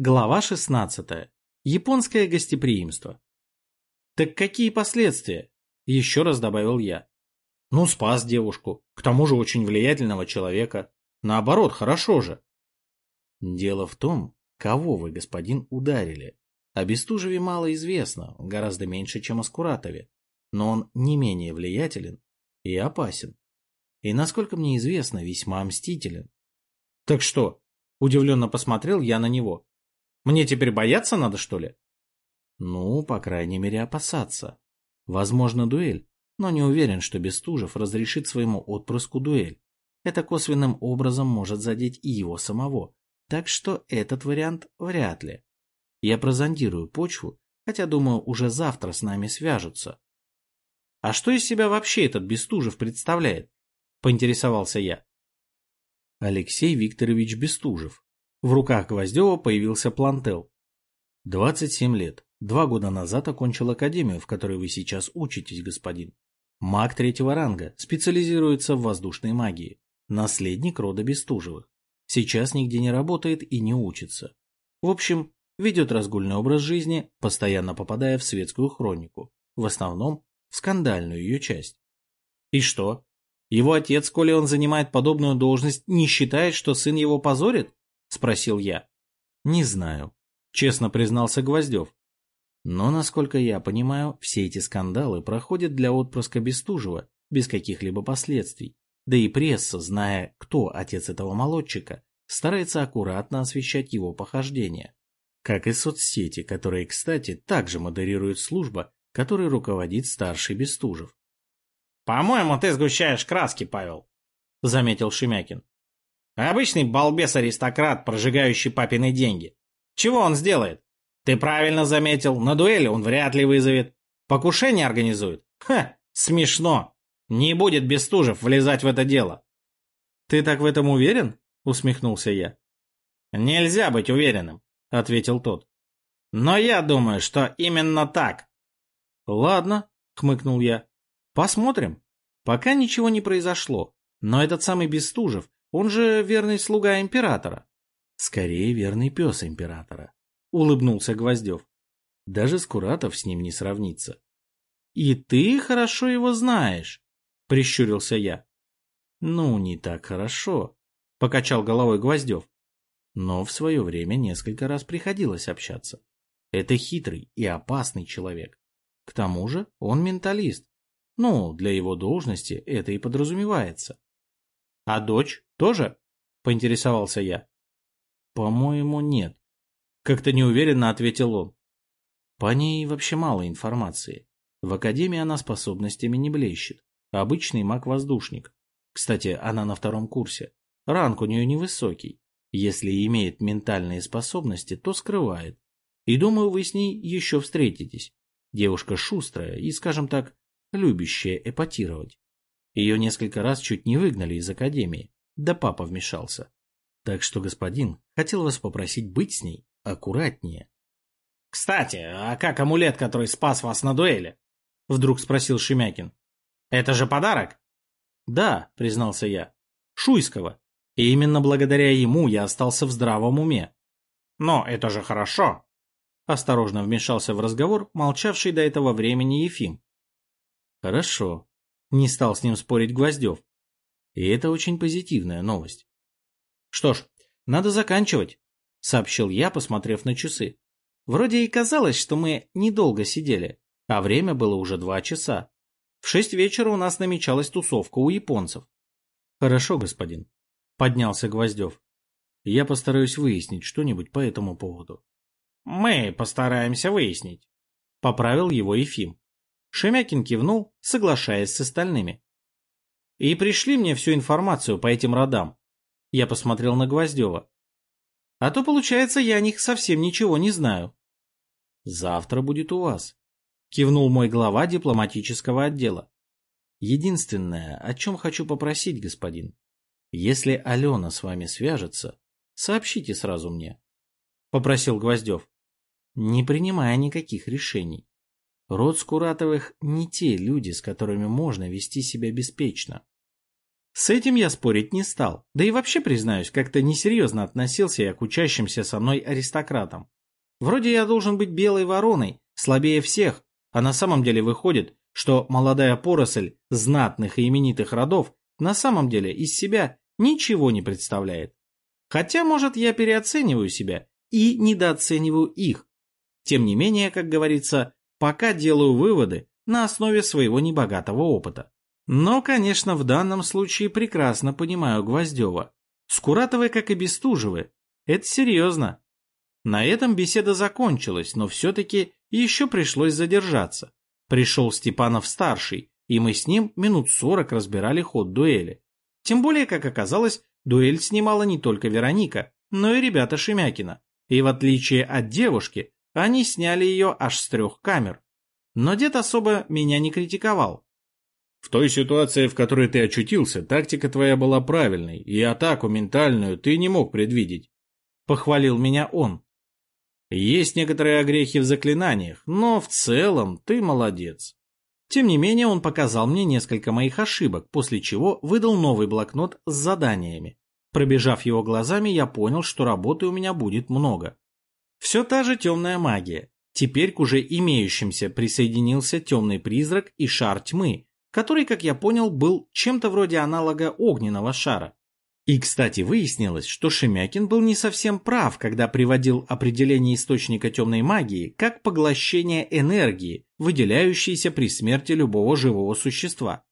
Глава 16. Японское гостеприимство. Так какие последствия? Еще раз добавил я. Ну, спас девушку. К тому же очень влиятельного человека. Наоборот, хорошо же. Дело в том, кого вы, господин, ударили. О Бестужеве мало известно, гораздо меньше, чем о Скуратове. Но он не менее влиятелен и опасен. И, насколько мне известно, весьма мстителен. Так что? Удивленно посмотрел я на него. Мне теперь бояться надо, что ли? Ну, по крайней мере, опасаться. Возможно, дуэль, но не уверен, что Бестужев разрешит своему отпрыску дуэль. Это косвенным образом может задеть и его самого, так что этот вариант вряд ли. Я прозондирую почву, хотя, думаю, уже завтра с нами свяжутся. — А что из себя вообще этот Бестужев представляет? — поинтересовался я. Алексей Викторович Бестужев, в руках Гвоздева появился плантел. 27 лет. Два года назад окончил академию, в которой вы сейчас учитесь, господин. Маг третьего ранга, специализируется в воздушной магии. Наследник рода Бестужевых. Сейчас нигде не работает и не учится. В общем, ведет разгульный образ жизни, постоянно попадая в светскую хронику. В основном, в скандальную ее часть. И что? Его отец, коли он занимает подобную должность, не считает, что сын его позорит? — спросил я. «Не знаю», — честно признался Гвоздев. «Но, насколько я понимаю, все эти скандалы проходят для отпрыска Бестужева без каких-либо последствий. Да и пресса, зная, кто отец этого молодчика, старается аккуратно освещать его похождения. Как и соцсети, которые, кстати, также модерирует служба, которой руководит старший Бестужев. «По-моему, ты сгущаешь краски, Павел», — заметил Шемякин. Обычный балбес-аристократ, прожигающий папины деньги. Чего он сделает? Ты правильно заметил, на дуэли он вряд ли вызовет. Покушение организует? Ха, смешно. Не будет Бестужев влезать в это дело. Ты так в этом уверен? Усмехнулся я. Нельзя быть уверенным, ответил тот. Но я думаю, что именно так. Ладно, хмыкнул я. Посмотрим. Пока ничего не произошло. Но этот самый Бестужев он же верный слуга императора. Скорее, верный пес императора. Улыбнулся Гвоздев. Даже Скуратов с ним не сравнится. И ты хорошо его знаешь, прищурился я. Ну, не так хорошо, покачал головой Гвоздев. Но в свое время несколько раз приходилось общаться. Это хитрый и опасный человек. К тому же он менталист. Ну, для его должности это и подразумевается. А дочь тоже? Поинтересовался я. По-моему, нет. Как-то неуверенно ответил он. По ней вообще мало информации. В академии она способностями не блещет. Обычный маг-воздушник. Кстати, она на втором курсе. Ранг у нее невысокий. Если имеет ментальные способности, то скрывает. И думаю, вы с ней еще встретитесь. Девушка шустрая и, скажем так, любящая эпатировать. Ее несколько раз чуть не выгнали из академии, да папа вмешался. Так что, господин, хотел вас попросить быть с ней аккуратнее. — Кстати, а как амулет, который спас вас на дуэли? — вдруг спросил Шемякин. — Это же подарок? — Да, признался я. — Шуйского. И именно благодаря ему я остался в здравом уме. — Но это же хорошо. Осторожно вмешался в разговор молчавший до этого времени Ефим. — Хорошо, не стал с ним спорить Гвоздев. И это очень позитивная новость. Что ж, надо заканчивать, сообщил я, посмотрев на часы. Вроде и казалось, что мы недолго сидели, а время было уже два часа. В шесть вечера у нас намечалась тусовка у японцев. Хорошо, господин, поднялся Гвоздев. Я постараюсь выяснить что-нибудь по этому поводу. Мы постараемся выяснить, поправил его Ефим. Шемякин кивнул, соглашаясь с остальными. И пришли мне всю информацию по этим родам. Я посмотрел на Гвоздева. А то, получается, я о них совсем ничего не знаю. Завтра будет у вас, кивнул мой глава дипломатического отдела. Единственное, о чем хочу попросить, господин. Если Алена с вами свяжется, сообщите сразу мне. Попросил Гвоздев, не принимая никаких решений. Род Скуратовых не те люди, с которыми можно вести себя беспечно. С этим я спорить не стал, да и вообще, признаюсь, как-то несерьезно относился я к учащимся со мной аристократам. Вроде я должен быть белой вороной, слабее всех, а на самом деле выходит, что молодая поросль знатных и именитых родов на самом деле из себя ничего не представляет. Хотя, может, я переоцениваю себя и недооцениваю их. Тем не менее, как говорится, пока делаю выводы на основе своего небогатого опыта. Но, конечно, в данном случае прекрасно понимаю Гвоздева. Скуратовы, как и Бестужевы. Это серьезно. На этом беседа закончилась, но все-таки еще пришлось задержаться. Пришел Степанов-старший, и мы с ним минут сорок разбирали ход дуэли. Тем более, как оказалось, дуэль снимала не только Вероника, но и ребята Шемякина. И в отличие от девушки, они сняли ее аж с трех камер. Но дед особо меня не критиковал. В той ситуации, в которой ты очутился, тактика твоя была правильной, и атаку ментальную ты не мог предвидеть. Похвалил меня он. Есть некоторые огрехи в заклинаниях, но в целом ты молодец. Тем не менее, он показал мне несколько моих ошибок, после чего выдал новый блокнот с заданиями. Пробежав его глазами, я понял, что работы у меня будет много. Все та же темная магия. Теперь к уже имеющимся присоединился темный призрак и шар тьмы, который, как я понял, был чем-то вроде аналога огненного шара. И, кстати, выяснилось, что Шемякин был не совсем прав, когда приводил определение источника темной магии как поглощение энергии, выделяющейся при смерти любого живого существа.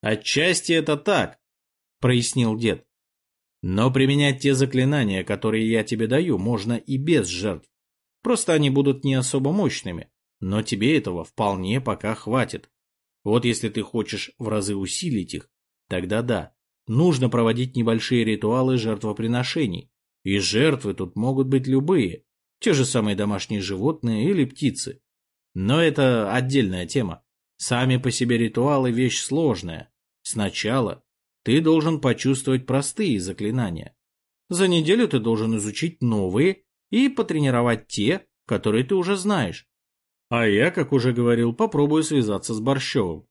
«Отчасти это так», — прояснил дед. «Но применять те заклинания, которые я тебе даю, можно и без жертв. Просто они будут не особо мощными, но тебе этого вполне пока хватит. Вот если ты хочешь в разы усилить их, тогда да, нужно проводить небольшие ритуалы жертвоприношений. И жертвы тут могут быть любые, те же самые домашние животные или птицы. Но это отдельная тема. Сами по себе ритуалы – вещь сложная. Сначала ты должен почувствовать простые заклинания. За неделю ты должен изучить новые и потренировать те, которые ты уже знаешь. А я, как уже говорил, попробую связаться с Борщевым.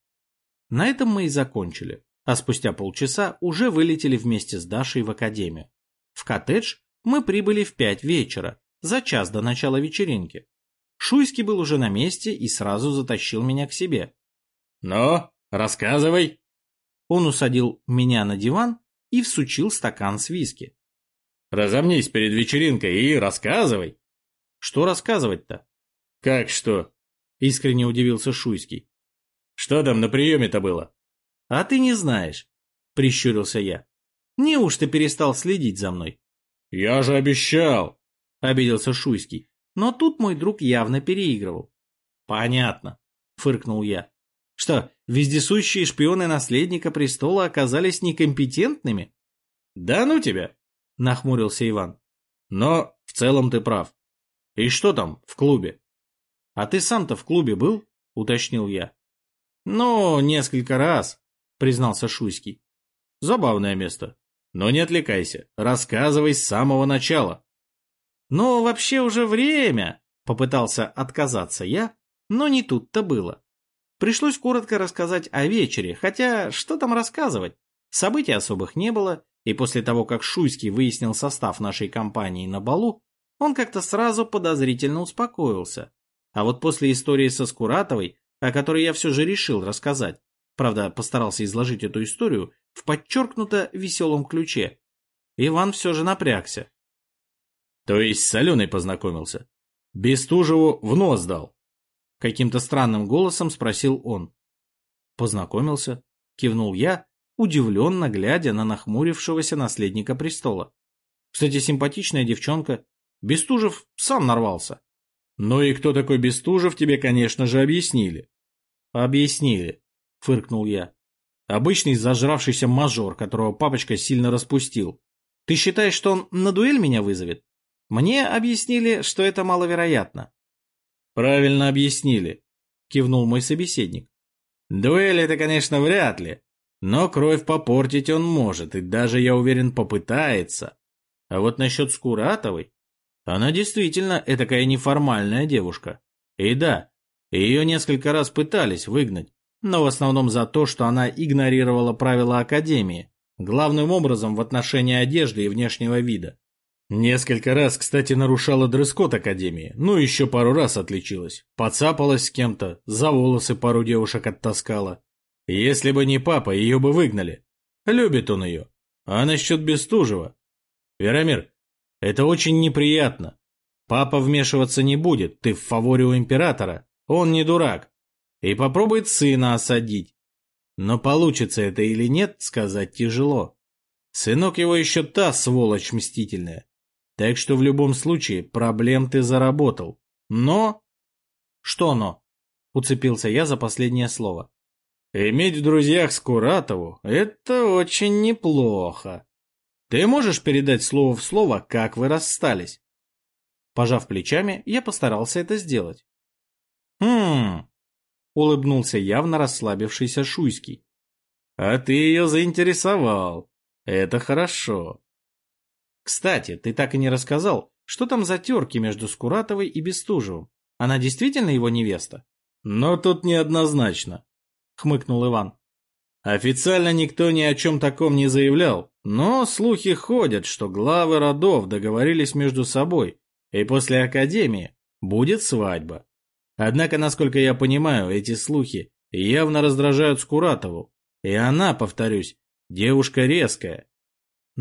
На этом мы и закончили, а спустя полчаса уже вылетели вместе с Дашей в академию. В коттедж мы прибыли в пять вечера, за час до начала вечеринки. Шуйский был уже на месте и сразу затащил меня к себе. «Ну, рассказывай!» Он усадил меня на диван и всучил стакан с виски. «Разомнись перед вечеринкой и рассказывай!» «Что рассказывать-то?» «Как что?» — искренне удивился Шуйский. «Что там на приеме-то было?» «А ты не знаешь», — прищурился я. «Неужто перестал следить за мной?» «Я же обещал!» — обиделся Шуйский. Но тут мой друг явно переигрывал. «Понятно», — фыркнул я. «Что, вездесущие шпионы наследника престола оказались некомпетентными?» «Да ну тебя!» — нахмурился Иван. «Но в целом ты прав. И что там в клубе?» «А ты сам-то в клубе был?» — уточнил я. «Ну, несколько раз», — признался Шуйский. «Забавное место. Но не отвлекайся, рассказывай с самого начала». «Ну, вообще уже время», — попытался отказаться я, но не тут-то было. Пришлось коротко рассказать о вечере, хотя что там рассказывать? Событий особых не было, и после того, как Шуйский выяснил состав нашей компании на балу, он как-то сразу подозрительно успокоился. А вот после истории со Скуратовой, о которой я все же решил рассказать, правда, постарался изложить эту историю в подчеркнуто веселом ключе, Иван все же напрягся. То есть с Аленой познакомился? Бестужеву в нос дал? Каким-то странным голосом спросил он. Познакомился, кивнул я, удивленно глядя на нахмурившегося наследника престола. Кстати, симпатичная девчонка. Бестужев сам нарвался. «Ну и кто такой Бестужев, тебе, конечно же, объяснили». «Объяснили», — фыркнул я. «Обычный зажравшийся мажор, которого папочка сильно распустил. Ты считаешь, что он на дуэль меня вызовет? Мне объяснили, что это маловероятно». «Правильно объяснили», — кивнул мой собеседник. «Дуэль — это, конечно, вряд ли, но кровь попортить он может, и даже, я уверен, попытается. А вот насчет Скуратовой она действительно этакая неформальная девушка. И да, ее несколько раз пытались выгнать, но в основном за то, что она игнорировала правила Академии, главным образом в отношении одежды и внешнего вида. Несколько раз, кстати, нарушала дресс-код Академии, ну еще пару раз отличилась. Поцапалась с кем-то, за волосы пару девушек оттаскала. Если бы не папа, ее бы выгнали. Любит он ее. А насчет Бестужева? Веромир, это очень неприятно. Папа вмешиваться не будет, ты в фаворе у императора. Он не дурак. И попробует сына осадить. Но получится это или нет, сказать тяжело. Сынок его еще та сволочь мстительная. Так что в любом случае проблем ты заработал. Но... Что но? Уцепился я за последнее слово. Иметь в друзьях Скуратову — это очень неплохо. Ты можешь передать слово в слово, как вы расстались? Пожав плечами, я постарался это сделать. Хм, улыбнулся явно расслабившийся Шуйский. А ты ее заинтересовал. Это хорошо. Кстати, ты так и не рассказал, что там за терки между Скуратовой и Бестужевым? Она действительно его невеста? Но тут неоднозначно, хмыкнул Иван. Официально никто ни о чем таком не заявлял, но слухи ходят, что главы родов договорились между собой, и после Академии будет свадьба. Однако, насколько я понимаю, эти слухи явно раздражают Скуратову, и она, повторюсь, девушка резкая,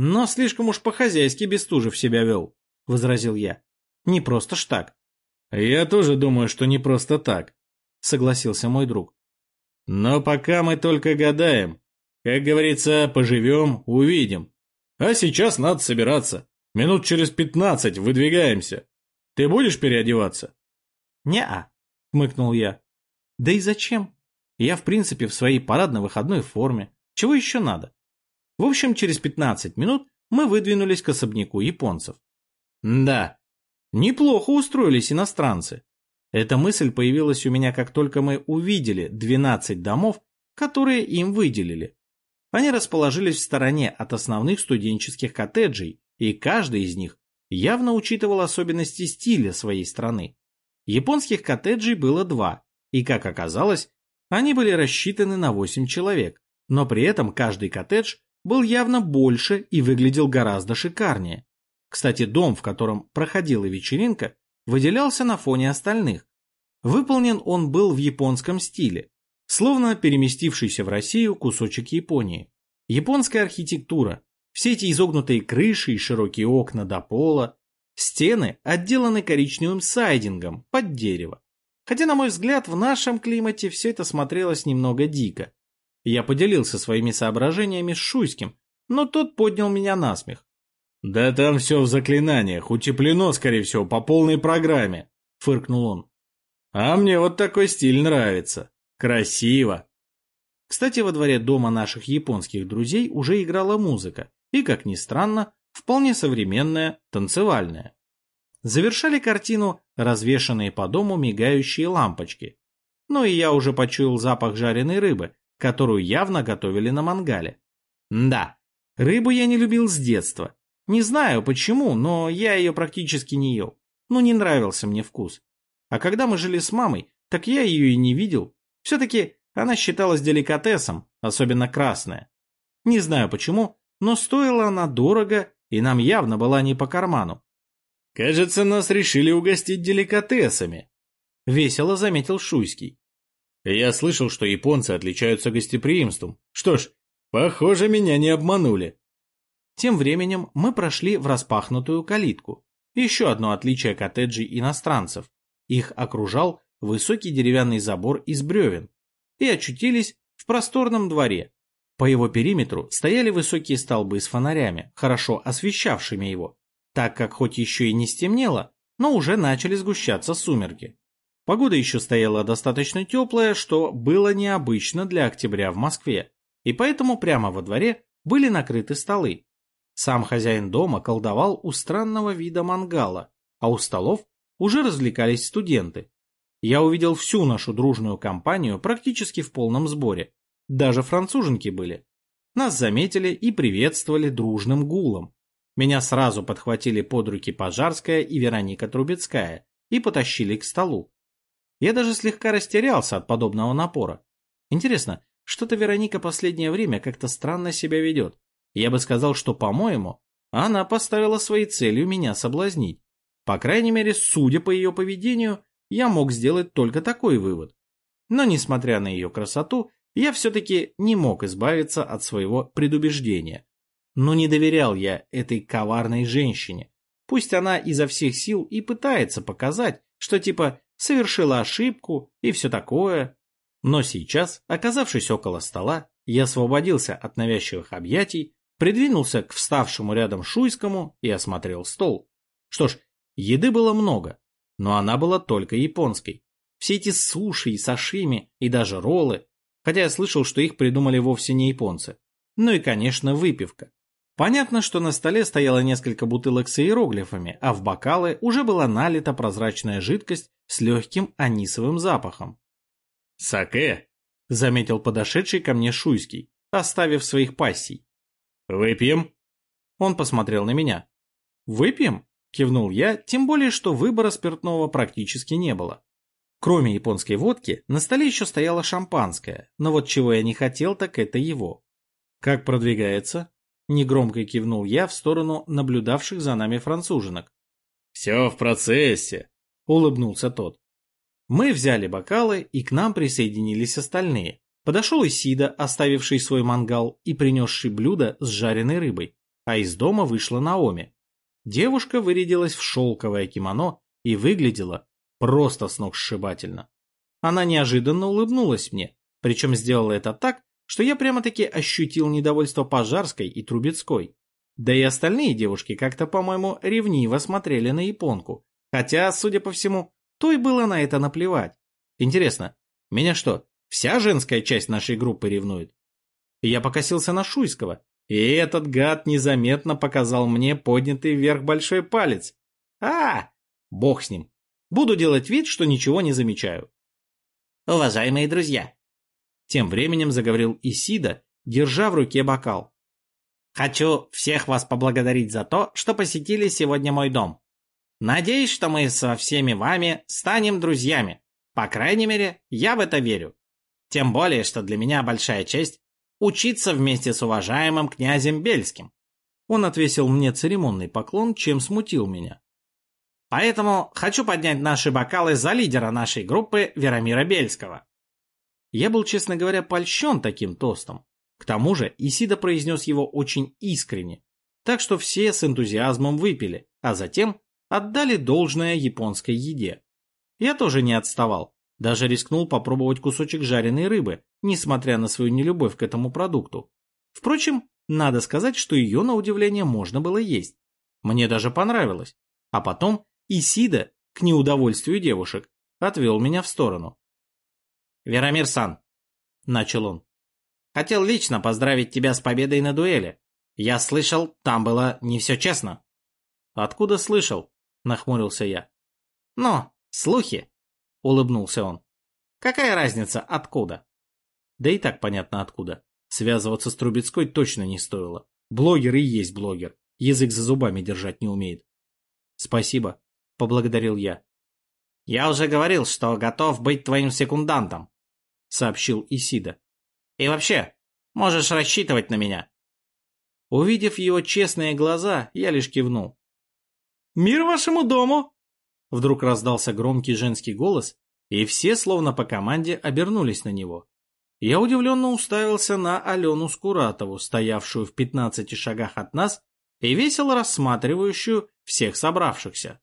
но слишком уж по-хозяйски Бестужев себя вел, — возразил я. Не просто ж так. Я тоже думаю, что не просто так, — согласился мой друг. Но пока мы только гадаем. Как говорится, поживем, увидим. А сейчас надо собираться. Минут через пятнадцать выдвигаемся. Ты будешь переодеваться? Не-а, хмыкнул я. Да и зачем? Я, в принципе, в своей парадно-выходной форме. Чего еще надо? В общем, через 15 минут мы выдвинулись к особняку японцев. Да, неплохо устроились иностранцы. Эта мысль появилась у меня, как только мы увидели 12 домов, которые им выделили. Они расположились в стороне от основных студенческих коттеджей, и каждый из них явно учитывал особенности стиля своей страны. Японских коттеджей было два, и, как оказалось, они были рассчитаны на 8 человек, но при этом каждый коттедж был явно больше и выглядел гораздо шикарнее. Кстати, дом, в котором проходила вечеринка, выделялся на фоне остальных. Выполнен он был в японском стиле, словно переместившийся в Россию кусочек Японии. Японская архитектура, все эти изогнутые крыши и широкие окна до пола, стены отделаны коричневым сайдингом под дерево. Хотя, на мой взгляд, в нашем климате все это смотрелось немного дико. Я поделился своими соображениями с Шуйским, но тот поднял меня на смех. «Да там все в заклинаниях, утеплено, скорее всего, по полной программе», — фыркнул он. «А мне вот такой стиль нравится. Красиво». Кстати, во дворе дома наших японских друзей уже играла музыка, и, как ни странно, вполне современная, танцевальная. Завершали картину развешанные по дому мигающие лампочки. Ну и я уже почуял запах жареной рыбы, которую явно готовили на мангале. Да, рыбу я не любил с детства. Не знаю почему, но я ее практически не ел. Ну, не нравился мне вкус. А когда мы жили с мамой, так я ее и не видел. Все-таки она считалась деликатесом, особенно красная. Не знаю почему, но стоила она дорого, и нам явно была не по карману. «Кажется, нас решили угостить деликатесами», — весело заметил Шуйский. Я слышал, что японцы отличаются гостеприимством. Что ж, похоже, меня не обманули. Тем временем мы прошли в распахнутую калитку. Еще одно отличие коттеджей иностранцев. Их окружал высокий деревянный забор из бревен. И очутились в просторном дворе. По его периметру стояли высокие столбы с фонарями, хорошо освещавшими его, так как хоть еще и не стемнело, но уже начали сгущаться сумерки. Погода еще стояла достаточно теплая, что было необычно для октября в Москве, и поэтому прямо во дворе были накрыты столы. Сам хозяин дома колдовал у странного вида мангала, а у столов уже развлекались студенты. Я увидел всю нашу дружную компанию практически в полном сборе. Даже француженки были. Нас заметили и приветствовали дружным гулом. Меня сразу подхватили под руки Пожарская и Вероника Трубецкая и потащили к столу. Я даже слегка растерялся от подобного напора. Интересно, что-то Вероника последнее время как-то странно себя ведет. Я бы сказал, что, по-моему, она поставила своей целью меня соблазнить. По крайней мере, судя по ее поведению, я мог сделать только такой вывод. Но, несмотря на ее красоту, я все-таки не мог избавиться от своего предубеждения. Но не доверял я этой коварной женщине. Пусть она изо всех сил и пытается показать, что типа совершила ошибку и все такое. Но сейчас, оказавшись около стола, я освободился от навязчивых объятий, придвинулся к вставшему рядом Шуйскому и осмотрел стол. Что ж, еды было много, но она была только японской. Все эти суши и сашими, и даже роллы, хотя я слышал, что их придумали вовсе не японцы. Ну и, конечно, выпивка. Понятно, что на столе стояло несколько бутылок с иероглифами, а в бокалы уже была налита прозрачная жидкость с легким анисовым запахом. «Саке», — заметил подошедший ко мне Шуйский, оставив своих пассий. «Выпьем?» Он посмотрел на меня. «Выпьем?» — кивнул я, тем более, что выбора спиртного практически не было. Кроме японской водки, на столе еще стояло шампанское, но вот чего я не хотел, так это его. «Как продвигается?» — негромко кивнул я в сторону наблюдавших за нами француженок. «Все в процессе», — улыбнулся тот. Мы взяли бокалы, и к нам присоединились остальные. Подошел Исида, оставивший свой мангал и принесший блюдо с жареной рыбой, а из дома вышла Наоми. Девушка вырядилась в шелковое кимоно и выглядела просто сногсшибательно. Она неожиданно улыбнулась мне, причем сделала это так, что я прямо-таки ощутил недовольство Пожарской и Трубецкой. Да и остальные девушки как-то, по-моему, ревниво смотрели на японку, хотя, судя по всему, той было на это наплевать. Интересно, меня что, вся женская часть нашей группы ревнует? Я покосился на Шуйского, и этот гад незаметно показал мне поднятый вверх большой палец. А, бог с ним. Буду делать вид, что ничего не замечаю. Уважаемые друзья, тем временем заговорил Исида, держа в руке бокал. Хочу всех вас поблагодарить за то, что посетили сегодня мой дом. Надеюсь, что мы со всеми вами станем друзьями. По крайней мере, я в это верю. Тем более, что для меня большая честь учиться вместе с уважаемым князем Бельским. Он отвесил мне церемонный поклон, чем смутил меня. Поэтому хочу поднять наши бокалы за лидера нашей группы Верамира Бельского. Я был, честно говоря, польщен таким тостом. К тому же Исида произнес его очень искренне, так что все с энтузиазмом выпили, а затем отдали должное японской еде. Я тоже не отставал, даже рискнул попробовать кусочек жареной рыбы, несмотря на свою нелюбовь к этому продукту. Впрочем, надо сказать, что ее, на удивление, можно было есть. Мне даже понравилось. А потом Исида, к неудовольствию девушек, отвел меня в сторону. «Верамир-сан», — начал он, — «хотел лично поздравить тебя с победой на дуэли. Я слышал, там было не все честно». «Откуда слышал?» — нахмурился я. «Ну, слухи», — улыбнулся он. «Какая разница, откуда?» Да и так понятно откуда. Связываться с Трубецкой точно не стоило. Блогер и есть блогер. Язык за зубами держать не умеет. «Спасибо», — поблагодарил я. «Я уже говорил, что готов быть твоим секундантом», — сообщил Исида. «И вообще, можешь рассчитывать на меня». Увидев его честные глаза, я лишь кивнул. «Мир вашему дому!» Вдруг раздался громкий женский голос, и все, словно по команде, обернулись на него. Я удивленно уставился на Алену Скуратову, стоявшую в пятнадцати шагах от нас и весело рассматривающую всех собравшихся.